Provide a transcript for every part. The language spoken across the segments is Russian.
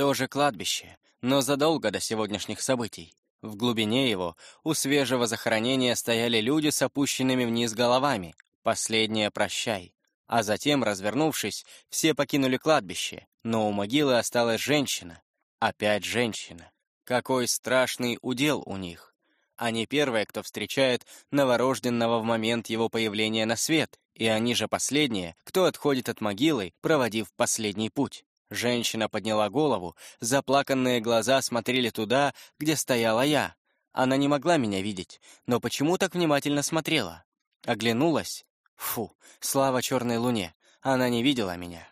Тоже кладбище, но задолго до сегодняшних событий. В глубине его у свежего захоронения стояли люди с опущенными вниз головами. Последнее «прощай». А затем, развернувшись, все покинули кладбище, но у могилы осталась женщина. Опять женщина. Какой страшный удел у них. Они первые, кто встречает новорожденного в момент его появления на свет, и они же последние, кто отходит от могилы, проводив последний путь. Женщина подняла голову, заплаканные глаза смотрели туда, где стояла я. Она не могла меня видеть, но почему так внимательно смотрела? Оглянулась. Фу, слава черной луне, она не видела меня.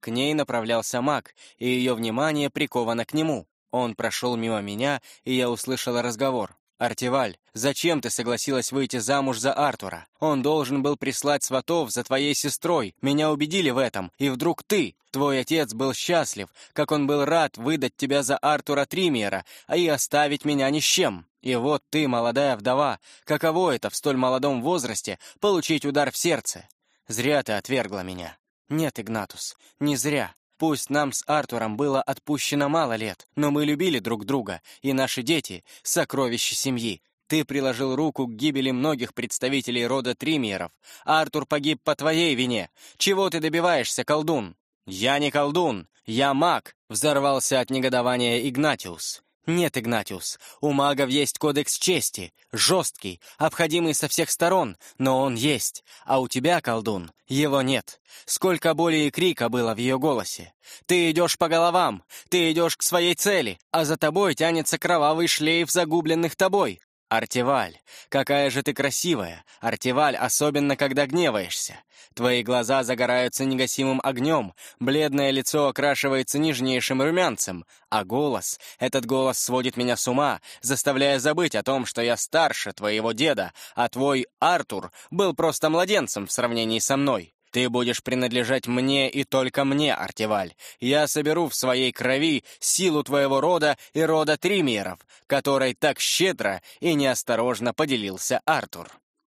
К ней направлялся маг, и ее внимание приковано к нему. Он прошел мимо меня, и я услышала разговор. «Артиваль, зачем ты согласилась выйти замуж за Артура? Он должен был прислать сватов за твоей сестрой. Меня убедили в этом, и вдруг ты. Твой отец был счастлив, как он был рад выдать тебя за Артура Тримиера, а и оставить меня ни с чем. И вот ты, молодая вдова, каково это в столь молодом возрасте получить удар в сердце? Зря ты отвергла меня. Нет, Игнатус, не зря. Пусть нам с Артуром было отпущено мало лет, но мы любили друг друга, и наши дети — сокровища семьи. Ты приложил руку к гибели многих представителей рода Тримиеров. Артур погиб по твоей вине. Чего ты добиваешься, колдун? Я не колдун, я маг, взорвался от негодования Игнатиус. «Нет, Игнатиус, у магов есть кодекс чести, жесткий, обходимый со всех сторон, но он есть, а у тебя, колдун, его нет. Сколько боли и крика было в ее голосе. Ты идешь по головам, ты идешь к своей цели, а за тобой тянется кровавый шлейф загубленных тобой. «Артиваль, какая же ты красивая! Артиваль, особенно когда гневаешься! Твои глаза загораются негасимым огнем, бледное лицо окрашивается нежнейшим румянцем, а голос, этот голос сводит меня с ума, заставляя забыть о том, что я старше твоего деда, а твой Артур был просто младенцем в сравнении со мной. Ты будешь принадлежать мне и только мне, Артиваль. Я соберу в своей крови силу твоего рода и рода Тримиеров, которой так щедро и неосторожно поделился Артур.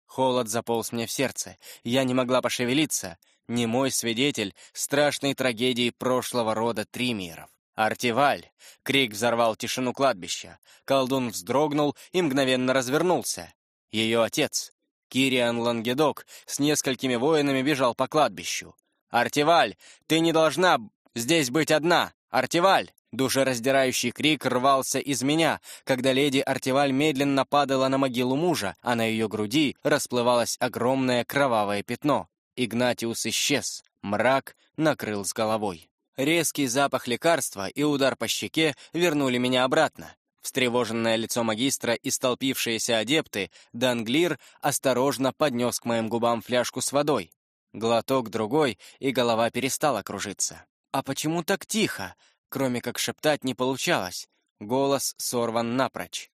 Холод заполз мне в сердце. Я не могла пошевелиться. Не мой свидетель страшной трагедии прошлого рода Тримиеров. «Артиваль!» — крик взорвал тишину кладбища. Колдун вздрогнул и мгновенно развернулся. Ее отец, Кириан Лангедок с несколькими воинами бежал по кладбищу. «Артиваль, ты не должна здесь быть одна! Артиваль!» Душераздирающий крик рвался из меня, когда леди Артиваль медленно падала на могилу мужа, а на ее груди расплывалось огромное кровавое пятно. Игнатиус исчез, мрак накрыл с головой. Резкий запах лекарства и удар по щеке вернули меня обратно. Встревоженное лицо магистра и столпившиеся адепты, Данглир осторожно поднес к моим губам фляжку с водой. Глоток другой, и голова перестала кружиться. «А почему так тихо?» Кроме как шептать не получалось. Голос сорван напрочь.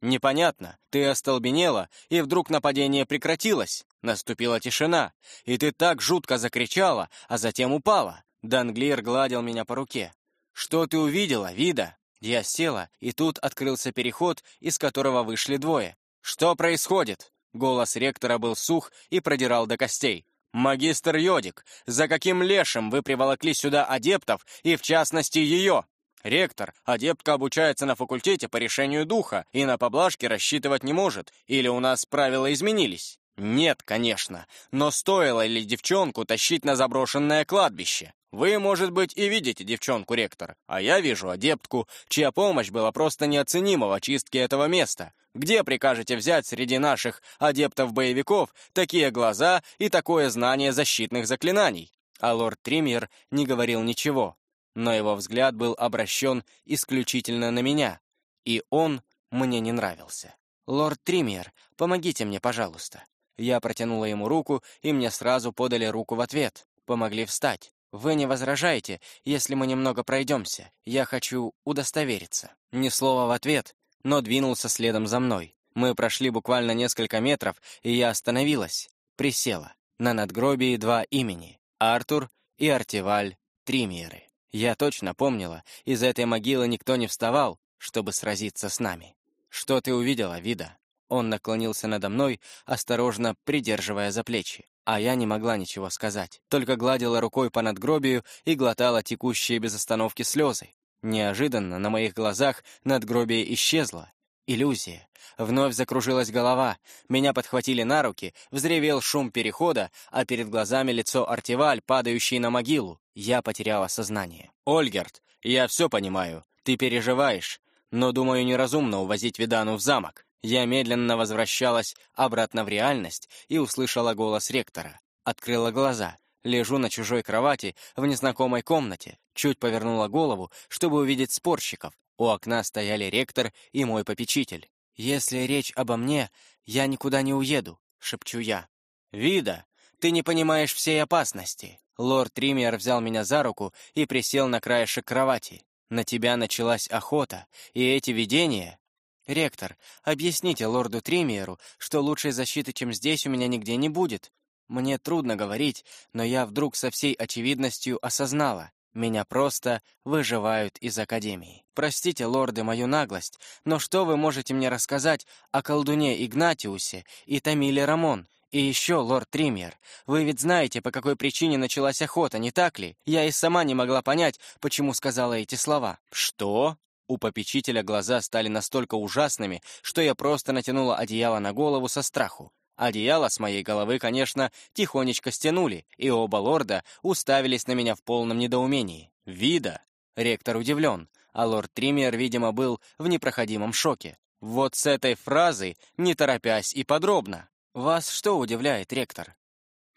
«Непонятно. Ты остолбенела, и вдруг нападение прекратилось. Наступила тишина, и ты так жутко закричала, а затем упала». Данглир гладил меня по руке. «Что ты увидела, Вида?» Я села, и тут открылся переход, из которого вышли двое. «Что происходит?» Голос ректора был сух и продирал до костей. «Магистр Йодик, за каким лешим вы приволокли сюда адептов, и в частности ее?» «Ректор, адептка обучается на факультете по решению духа и на поблажки рассчитывать не может, или у нас правила изменились?» «Нет, конечно, но стоило ли девчонку тащить на заброшенное кладбище?» Вы, может быть, и видите девчонку, ректор, а я вижу адептку, чья помощь была просто неоценима в очистке этого места. Где прикажете взять среди наших адептов-боевиков такие глаза и такое знание защитных заклинаний? А лорд Триммер не говорил ничего, но его взгляд был обращен исключительно на меня, и он мне не нравился. «Лорд Триммер, помогите мне, пожалуйста». Я протянула ему руку, и мне сразу подали руку в ответ, помогли встать. «Вы не возражаете, если мы немного пройдемся? Я хочу удостовериться». Ни слова в ответ, но двинулся следом за мной. Мы прошли буквально несколько метров, и я остановилась, присела. На надгробии два имени — Артур и Артиваль Тримиеры. Я точно помнила, из этой могилы никто не вставал, чтобы сразиться с нами. «Что ты увидела, Вида?» Он наклонился надо мной, осторожно придерживая за плечи. А я не могла ничего сказать, только гладила рукой по надгробию и глотала текущие без остановки слезы. Неожиданно на моих глазах надгробие исчезло. Иллюзия. Вновь закружилась голова, меня подхватили на руки, взревел шум перехода, а перед глазами лицо Артиваль, падающий на могилу. Я потеряла сознание. «Ольгерт, я все понимаю. Ты переживаешь. Но, думаю, неразумно увозить Видану в замок. Я медленно возвращалась обратно в реальность и услышала голос ректора. Открыла глаза. Лежу на чужой кровати в незнакомой комнате. Чуть повернула голову, чтобы увидеть спорщиков. У окна стояли ректор и мой попечитель. «Если речь обо мне, я никуда не уеду», — шепчу я. «Вида, ты не понимаешь всей опасности». Лорд Триммер взял меня за руку и присел на краешек кровати. «На тебя началась охота, и эти видения...» «Ректор, объясните лорду Триммеру, что лучшей защиты, чем здесь, у меня нигде не будет. Мне трудно говорить, но я вдруг со всей очевидностью осознала. Меня просто выживают из Академии. Простите, лорды, мою наглость, но что вы можете мне рассказать о колдуне Игнатиусе и Тамиле Рамон? И еще, лорд Триммер, вы ведь знаете, по какой причине началась охота, не так ли? Я и сама не могла понять, почему сказала эти слова. Что? У попечителя глаза стали настолько ужасными, что я просто натянула одеяло на голову со страху. Одеяло с моей головы, конечно, тихонечко стянули, и оба лорда уставились на меня в полном недоумении. «Вида!» Ректор удивлен, а лорд Триммер, видимо, был в непроходимом шоке. Вот с этой фразы, не торопясь и подробно. «Вас что удивляет, ректор?»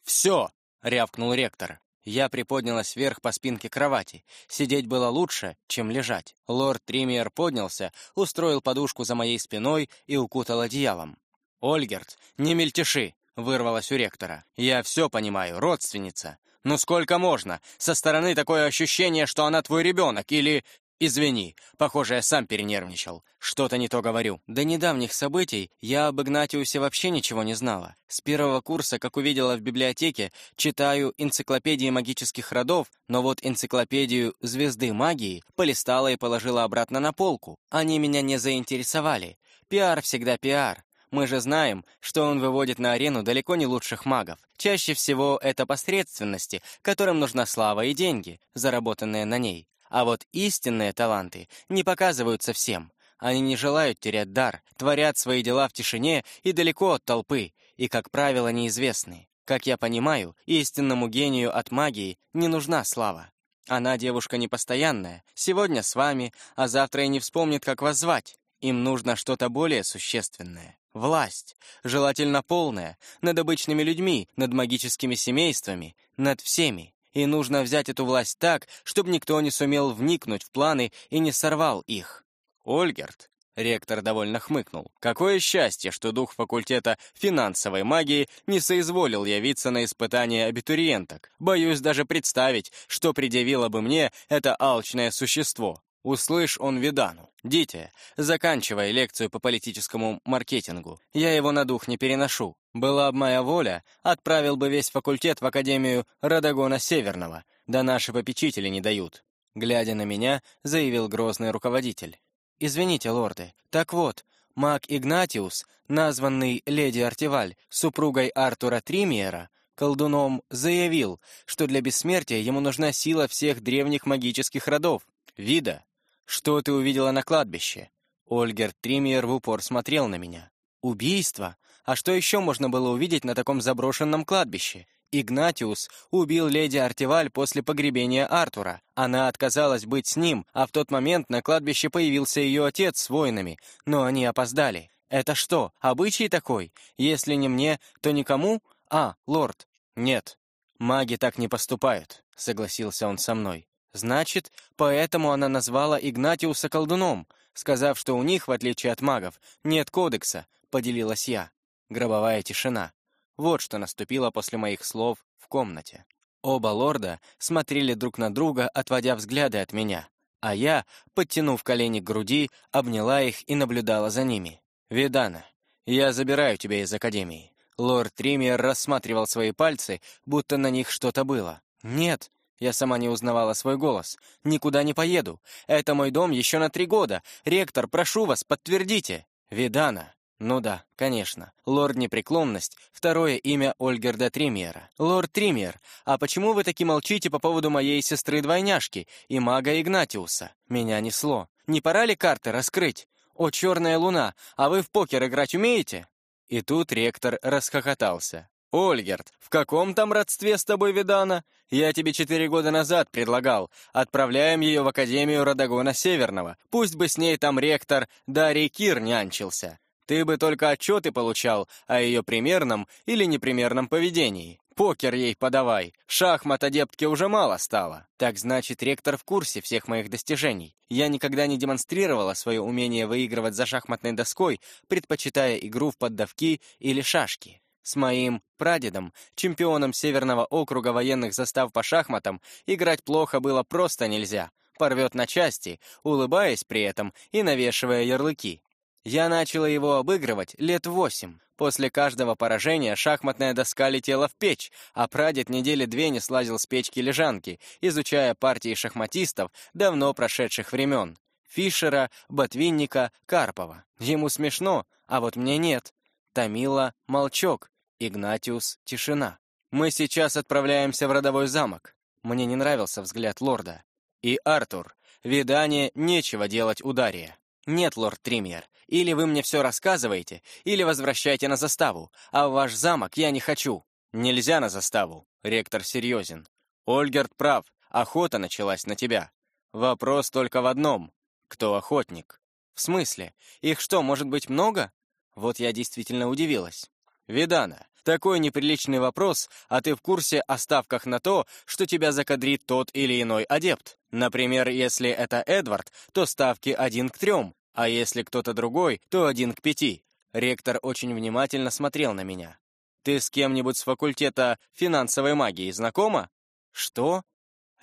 «Все!» — рявкнул ректор. Я приподнялась вверх по спинке кровати. Сидеть было лучше, чем лежать. Лорд Триммер поднялся, устроил подушку за моей спиной и укутал одеялом. «Ольгерт, не мельтеши!» — вырвалось у ректора. «Я все понимаю, родственница. Ну сколько можно? Со стороны такое ощущение, что она твой ребенок, или... Извини, похоже, я сам перенервничал. Что-то не то говорю. До недавних событий я об Игнатиусе вообще ничего не знала. С первого курса, как увидела в библиотеке, читаю энциклопедии магических родов, но вот энциклопедию «Звезды магии» полистала и положила обратно на полку. Они меня не заинтересовали. Пиар всегда пиар. Мы же знаем, что он выводит на арену далеко не лучших магов. Чаще всего это посредственности, которым нужна слава и деньги, заработанные на ней. А вот истинные таланты не показываются всем. Они не желают терять дар, творят свои дела в тишине и далеко от толпы, и, как правило, неизвестны. Как я понимаю, истинному гению от магии не нужна слава. Она девушка непостоянная, сегодня с вами, а завтра и не вспомнит, как вас звать. Им нужно что-то более существенное. Власть, желательно полная, над обычными людьми, над магическими семействами, над всеми. И нужно взять эту власть так, чтобы никто не сумел вникнуть в планы и не сорвал их. Ольгерт, ректор довольно хмыкнул. Какое счастье, что дух факультета финансовой магии не соизволил явиться на испытание абитуриенток. Боюсь даже представить, что предъявило бы мне это алчное существо. Услышь он Видану. «Дитя, заканчивай лекцию по политическому маркетингу. Я его на дух не переношу. Была б моя воля, отправил бы весь факультет в Академию Радагона Северного. Да наши попечители не дают». Глядя на меня, заявил грозный руководитель. «Извините, лорды. Так вот, маг Игнатиус, названный леди Артиваль, супругой Артура Тримиера, колдуном заявил, что для бессмертия ему нужна сила всех древних магических родов. Вида, «Что ты увидела на кладбище?» Ольгер Триммер в упор смотрел на меня. «Убийство? А что еще можно было увидеть на таком заброшенном кладбище?» Игнатиус убил леди Артиваль после погребения Артура. Она отказалась быть с ним, а в тот момент на кладбище появился ее отец с воинами, но они опоздали. Это что, обычай такой? Если не мне, то никому? А, лорд. Нет, маги так не поступают, согласился он со мной. Значит, поэтому она назвала Игнатиуса колдуном, сказав, что у них, в отличие от магов, нет кодекса, поделилась я. Гробовая тишина. Вот что наступило после моих слов в комнате. Оба лорда смотрели друг на друга, отводя взгляды от меня, а я, подтянув колени к груди, обняла их и наблюдала за ними. «Видана, я забираю тебя из Академии». Лорд Триммер рассматривал свои пальцы, будто на них что-то было. «Нет», я сама не узнавала свой голос. «Никуда не поеду. Это мой дом еще на три года. Ректор, прошу вас, подтвердите». «Видана, Ну да, конечно. Лорд Непреклонность — второе имя Ольгерда Тримьера. Лорд Тримьер, а почему вы таки молчите по поводу моей сестры-двойняшки и мага Игнатиуса? Меня несло. Не пора ли карты раскрыть? О, черная луна, а вы в покер играть умеете? И тут ректор расхохотался. «Ольгерт, в каком там родстве с тобой Видана? Я тебе четыре года назад предлагал. Отправляем ее в Академию Родогона Северного. Пусть бы с ней там ректор Дарий Кир нянчился. Ты бы только отчеты получал о ее примерном или непримерном поведении. Покер ей подавай. Шахмат адептке уже мало стало. Так значит, ректор в курсе всех моих достижений. Я никогда не демонстрировала свое умение выигрывать за шахматной доской, предпочитая игру в поддавки или шашки. С моим прадедом, чемпионом Северного округа военных застав по шахматам, играть плохо было просто нельзя. Порвет на части, улыбаясь при этом и навешивая ярлыки. Я начала его обыгрывать лет восемь. После каждого поражения шахматная доска летела в печь, а прадед недели две не слазил с печки лежанки, изучая партии шахматистов давно прошедших времен. Фишера, Ботвинника, Карпова. Ему смешно, а вот мне нет. Томила — молчок, Игнатиус — тишина. Мы сейчас отправляемся в родовой замок. Мне не нравился взгляд лорда. И Артур. Видание нечего делать удария. «Нет, лорд Тримьер, или вы мне все рассказываете, или возвращайте на заставу, а в ваш замок я не хочу». «Нельзя на заставу», — ректор серьезен. «Ольгерт прав, охота началась на тебя. Вопрос только в одном. Кто охотник?» «В смысле? Их что, может быть много?» Вот я действительно удивилась. «Видана, такой неприличный вопрос, а ты в курсе о ставках на то, что тебя закадрит тот или иной адепт. Например, если это Эдвард, то ставки один к трем, а если кто-то другой, то один к пяти. Ректор очень внимательно смотрел на меня. «Ты с кем-нибудь с факультета финансовой магии знакома?» «Что?»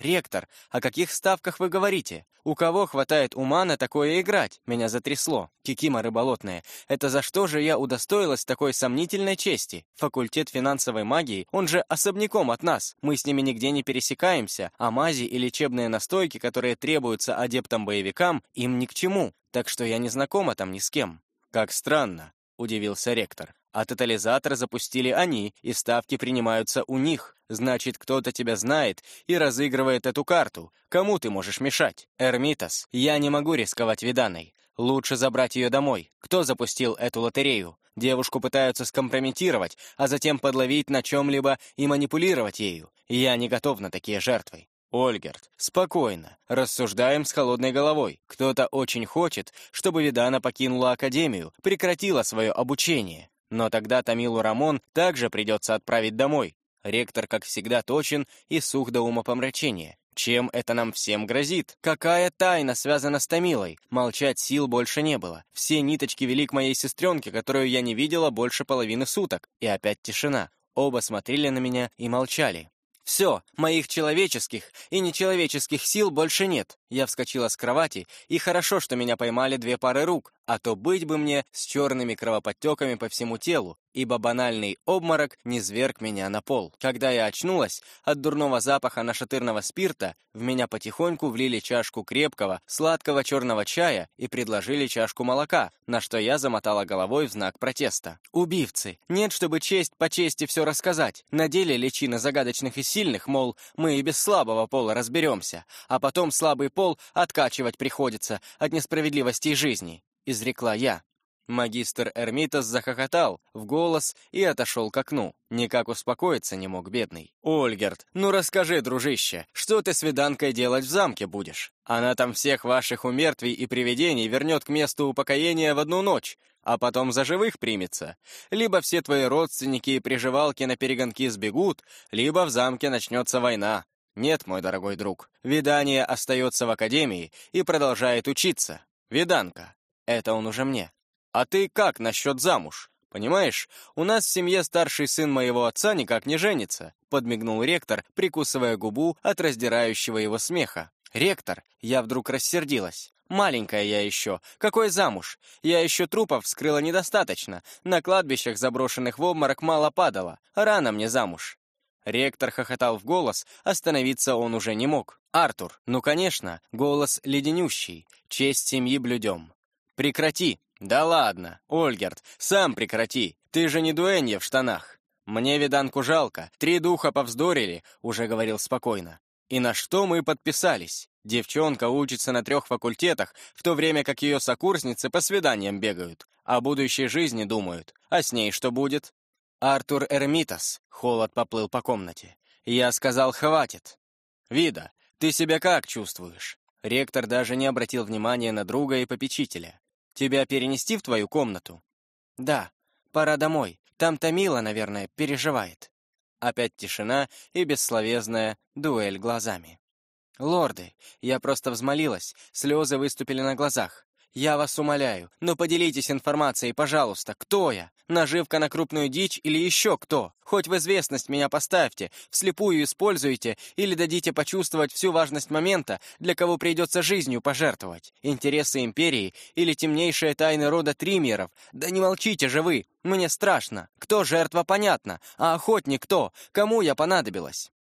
«Ректор, о каких ставках вы говорите? У кого хватает ума на такое играть?» Меня затрясло. Кикима рыболотная. Это за что же я удостоилась такой сомнительной чести? Факультет финансовой магии, он же особняком от нас. Мы с ними нигде не пересекаемся, а мази и лечебные настойки, которые требуются адептам-боевикам, им ни к чему. Так что я не знакома там ни с кем. «Как странно», — удивился ректор. А тотализатор запустили они, и ставки принимаются у них. Значит, кто-то тебя знает и разыгрывает эту карту. Кому ты можешь мешать? Эрмитас, я не могу рисковать Виданой. Лучше забрать ее домой. Кто запустил эту лотерею? Девушку пытаются скомпрометировать, а затем подловить на чем-либо и манипулировать ею. Я не готов на такие жертвы. Ольгерт, спокойно, рассуждаем с холодной головой. Кто-то очень хочет, чтобы Видана покинула Академию, прекратила свое обучение. Но тогда Тамилу Рамон также придется отправить домой. Ректор, как всегда, точен и сух до умопомрачения. Чем это нам всем грозит? Какая тайна связана с Томилой? Молчать сил больше не было. Все ниточки вели к моей сестренке, которую я не видела больше половины суток. И опять тишина. Оба смотрели на меня и молчали. «Все, моих человеческих и нечеловеческих сил больше нет». Я вскочила с кровати, и хорошо, что меня поймали две пары рук, а то быть бы мне с черными кровоподтеками по всему телу, ибо банальный обморок не зверг меня на пол. Когда я очнулась, от дурного запаха нашатырного спирта в меня потихоньку влили чашку крепкого, сладкого черного чая и предложили чашку молока, на что я замотала головой в знак протеста. Убивцы! Нет, чтобы честь по чести все рассказать. Надели личины загадочных и сильных, мол, мы и без слабого пола разберемся, а потом слабый пол откачивать приходится от несправедливости жизни изрекла я. Магистр Эрмитас захохотал в голос и отошел к окну. Никак успокоиться не мог бедный. «Ольгерт, ну расскажи, дружище, что ты с Виданкой делать в замке будешь? Она там всех ваших умертвий и привидений вернет к месту упокоения в одну ночь, а потом за живых примется. Либо все твои родственники и приживалки на перегонки сбегут, либо в замке начнется война. Нет, мой дорогой друг, Видание остается в академии и продолжает учиться. Виданка, это он уже мне. А ты как насчет замуж? Понимаешь, у нас в семье старший сын моего отца никак не женится, подмигнул ректор, прикусывая губу от раздирающего его смеха. Ректор, я вдруг рассердилась. Маленькая я еще. Какой замуж? Я еще трупов вскрыла недостаточно. На кладбищах, заброшенных в обморок, мало падало. Рано мне замуж. Ректор хохотал в голос, остановиться он уже не мог. «Артур, ну конечно, голос леденющий, честь семьи блюдем. «Прекрати!» «Да ладно, Ольгерт, сам прекрати, ты же не дуэнья в штанах. Мне виданку жалко, три духа повздорили», — уже говорил спокойно. «И на что мы подписались? Девчонка учится на трех факультетах, в то время как ее сокурсницы по свиданиям бегают, о будущей жизни думают. А с ней что будет?» Артур Эрмитас, холод поплыл по комнате. Я сказал, хватит. «Вида, ты себя как чувствуешь?» Ректор даже не обратил внимания на друга и попечителя. Тебя перенести в твою комнату?» «Да, пора домой. Там Томила, наверное, переживает». Опять тишина и бессловезная дуэль глазами. «Лорды, я просто взмолилась, слезы выступили на глазах. Я вас умоляю, но поделитесь информацией, пожалуйста. Кто я? Наживка на крупную дичь или еще кто? Хоть в известность меня поставьте, вслепую используйте или дадите почувствовать всю важность момента, для кого придется жизнью пожертвовать. Интересы империи или темнейшие тайны рода Тримеров. Да не молчите же вы, мне страшно. Кто жертва, понятно, а охотник кто? Кому я понадобилась?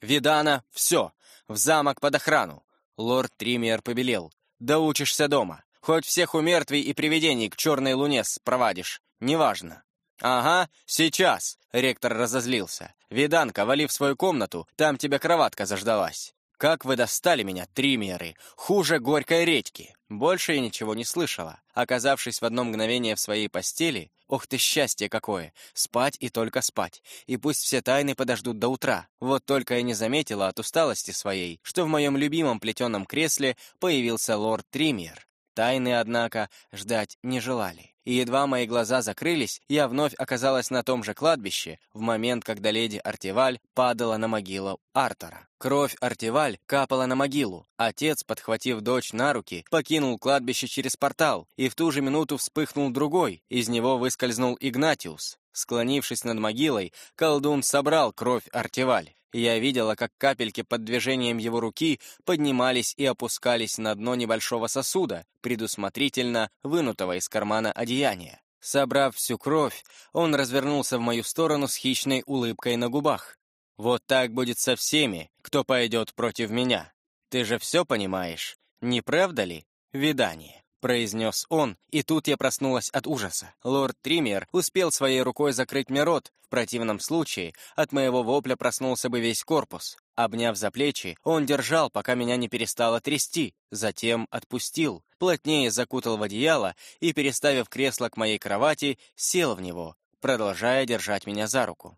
Видана, все, в замок под охрану. Лорд Тример побелел. Доучишься дома. Хоть всех умертвий и привидений к черной луне спровадишь. Неважно. «Ага, сейчас!» — ректор разозлился. «Виданка, вали в свою комнату, там тебе кроватка заждалась». «Как вы достали меня, триммеры! Хуже горькой редьки!» Больше я ничего не слышала. Оказавшись в одно мгновение в своей постели, ох ты счастье какое! Спать и только спать. И пусть все тайны подождут до утра. Вот только я не заметила от усталости своей, что в моем любимом плетеном кресле появился лорд Триммер. Тайны, однако, ждать не желали. И едва мои глаза закрылись, я вновь оказалась на том же кладбище, в момент, когда леди Артиваль падала на могилу Артора. Кровь Артиваль капала на могилу. Отец, подхватив дочь на руки, покинул кладбище через портал, и в ту же минуту вспыхнул другой. Из него выскользнул Игнатиус. Склонившись над могилой, колдун собрал кровь Артиваль. Я видела, как капельки под движением его руки поднимались и опускались на дно небольшого сосуда, предусмотрительно вынутого из кармана одеяния. Собрав всю кровь, он развернулся в мою сторону с хищной улыбкой на губах. «Вот так будет со всеми, кто пойдет против меня. Ты же все понимаешь, не правда ли? Видание» произнес он, и тут я проснулась от ужаса. Лорд Триммер успел своей рукой закрыть мне рот, в противном случае от моего вопля проснулся бы весь корпус. Обняв за плечи, он держал, пока меня не перестало трясти, затем отпустил, плотнее закутал в одеяло и, переставив кресло к моей кровати, сел в него, продолжая держать меня за руку.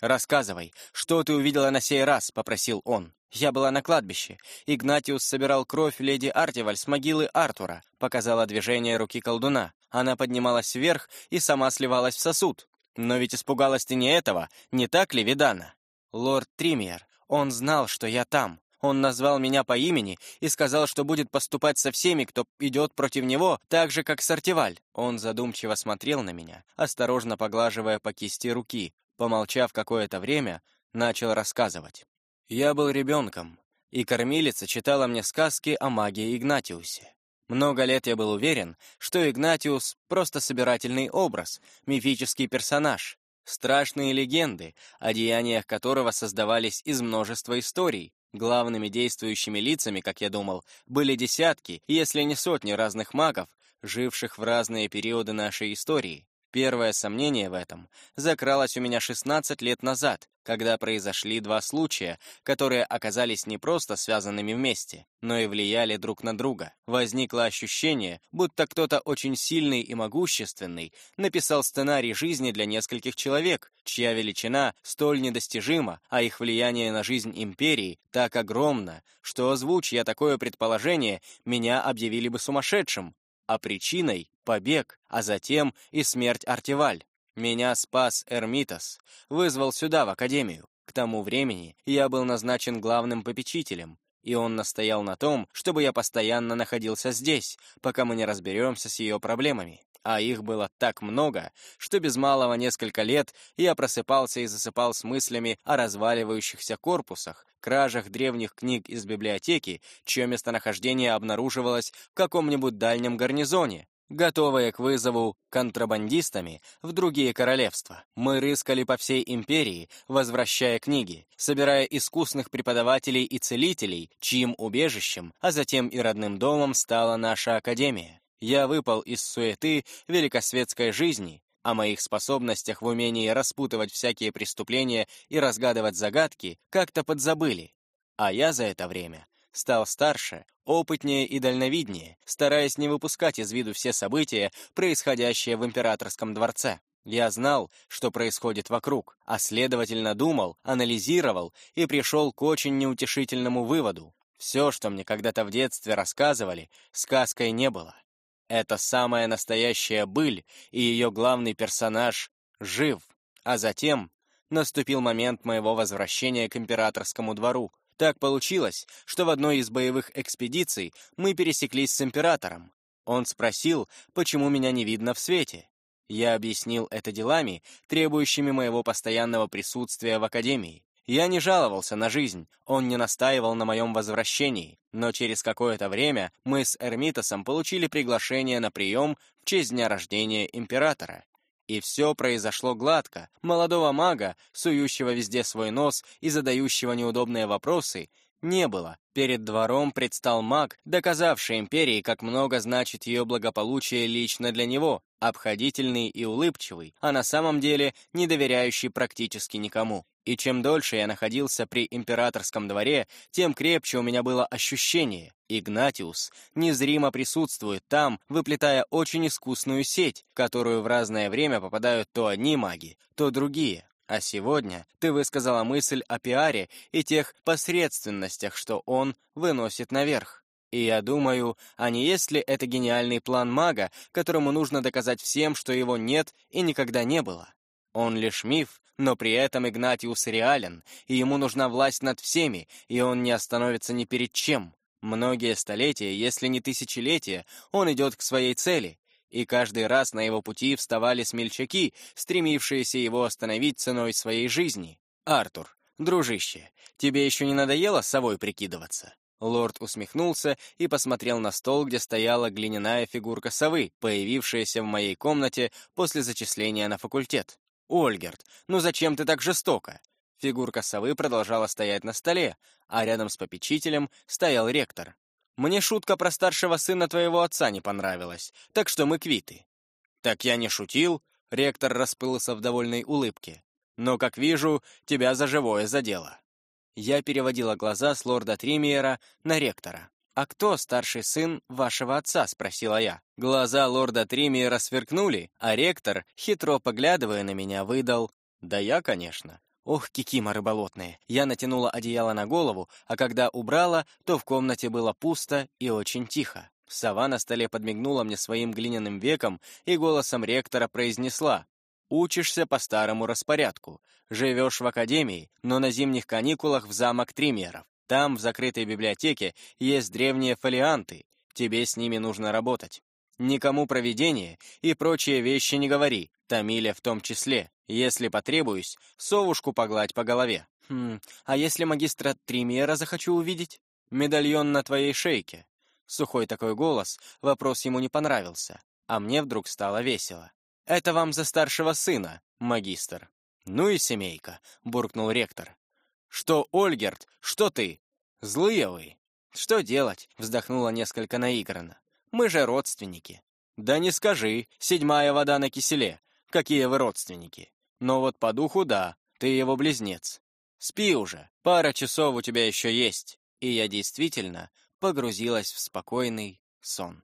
«Рассказывай, что ты увидела на сей раз?» — попросил он. «Я была на кладбище. Игнатиус собирал кровь леди Артиваль с могилы Артура», — показала движение руки колдуна. Она поднималась вверх и сама сливалась в сосуд. «Но ведь испугалась ты не этого, не так ли, Видана?» «Лорд Тримьер, он знал, что я там. Он назвал меня по имени и сказал, что будет поступать со всеми, кто идет против него, так же, как с Артиваль». Он задумчиво смотрел на меня, осторожно поглаживая по кисти руки. Помолчав какое-то время, начал рассказывать. Я был ребенком, и кормилица читала мне сказки о магии Игнатиусе. Много лет я был уверен, что Игнатиус — просто собирательный образ, мифический персонаж, страшные легенды, о деяниях которого создавались из множества историй. Главными действующими лицами, как я думал, были десятки, если не сотни разных магов, живших в разные периоды нашей истории. Первое сомнение в этом закралось у меня 16 лет назад, когда произошли два случая, которые оказались не просто связанными вместе, но и влияли друг на друга. Возникло ощущение, будто кто-то очень сильный и могущественный написал сценарий жизни для нескольких человек, чья величина столь недостижима, а их влияние на жизнь империи так огромно, что, озвучь я такое предположение, меня объявили бы сумасшедшим, а причиной — побег, а затем и смерть Артиваль. Меня спас Эрмитас, вызвал сюда, в Академию. К тому времени я был назначен главным попечителем, и он настоял на том, чтобы я постоянно находился здесь, пока мы не разберемся с ее проблемами а их было так много, что без малого несколько лет я просыпался и засыпал с мыслями о разваливающихся корпусах, кражах древних книг из библиотеки, чье местонахождение обнаруживалось в каком-нибудь дальнем гарнизоне, готовые к вызову контрабандистами в другие королевства. Мы рыскали по всей империи, возвращая книги, собирая искусных преподавателей и целителей, чьим убежищем, а затем и родным домом стала наша академия. Я выпал из суеты великосветской жизни, о моих способностях в умении распутывать всякие преступления и разгадывать загадки как-то подзабыли. А я за это время стал старше, опытнее и дальновиднее, стараясь не выпускать из виду все события, происходящие в императорском дворце. Я знал, что происходит вокруг, а следовательно думал, анализировал и пришел к очень неутешительному выводу. Все, что мне когда-то в детстве рассказывали, сказкой не было. Это самая настоящая быль, и ее главный персонаж жив. А затем наступил момент моего возвращения к императорскому двору. Так получилось, что в одной из боевых экспедиций мы пересеклись с императором. Он спросил, почему меня не видно в свете. Я объяснил это делами, требующими моего постоянного присутствия в Академии. Я не жаловался на жизнь, он не настаивал на моем возвращении, но через какое-то время мы с Эрмитосом получили приглашение на прием в честь дня рождения императора. И все произошло гладко. Молодого мага, сующего везде свой нос и задающего неудобные вопросы, не было. Перед двором предстал маг, доказавший империи, как много значит ее благополучие лично для него, обходительный и улыбчивый, а на самом деле не доверяющий практически никому. И чем дольше я находился при императорском дворе, тем крепче у меня было ощущение. Игнатиус незримо присутствует там, выплетая очень искусную сеть, в которую в разное время попадают то одни маги, то другие. А сегодня ты высказала мысль о пиаре и тех посредственностях, что он выносит наверх. И я думаю, а не есть ли это гениальный план мага, которому нужно доказать всем, что его нет и никогда не было? Он лишь миф, но при этом Игнатиус реален, и ему нужна власть над всеми, и он не остановится ни перед чем. Многие столетия, если не тысячелетия, он идет к своей цели, и каждый раз на его пути вставали смельчаки, стремившиеся его остановить ценой своей жизни. «Артур, дружище, тебе еще не надоело совой прикидываться?» Лорд усмехнулся и посмотрел на стол, где стояла глиняная фигурка совы, появившаяся в моей комнате после зачисления на факультет. «Ольгерт, ну зачем ты так жестоко?» Фигурка совы продолжала стоять на столе, а рядом с попечителем стоял ректор. Мне шутка про старшего сына твоего отца не понравилась, так что мы квиты». «Так я не шутил», — ректор расплылся в довольной улыбке. «Но, как вижу, тебя за живое задело». Я переводила глаза с лорда Тримиера на ректора. «А кто старший сын вашего отца?» — спросила я. Глаза лорда Тримиера сверкнули, а ректор, хитро поглядывая на меня, выдал «Да я, конечно». Ох, кикиморы болотные. Я натянула одеяло на голову, а когда убрала, то в комнате было пусто и очень тихо. Сова на столе подмигнула мне своим глиняным веком и голосом ректора произнесла «Учишься по старому распорядку. Живешь в академии, но на зимних каникулах в замок Тримеров. Там, в закрытой библиотеке, есть древние фолианты. Тебе с ними нужно работать. Никому проведение и прочие вещи не говори, Тамиля в том числе. Если потребуюсь, совушку погладь по голове. Хм, а если магистра Тримера захочу увидеть? Медальон на твоей шейке. Сухой такой голос, вопрос ему не понравился, а мне вдруг стало весело. «Это вам за старшего сына, магистр». «Ну и семейка», — буркнул ректор. «Что, Ольгерт, что ты? Злые вы». «Что делать?» — вздохнула несколько наигранно. «Мы же родственники». «Да не скажи, седьмая вода на киселе. Какие вы родственники?» Но вот по духу да, ты его близнец. Спи уже, пара часов у тебя еще есть. И я действительно погрузилась в спокойный сон.